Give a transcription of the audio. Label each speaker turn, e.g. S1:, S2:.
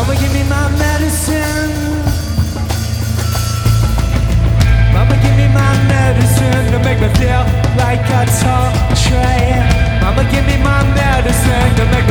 S1: Mama, give me my medicine. Mama, give me my medicine to make me feel like a tall tray. Mama, give me my medicine to make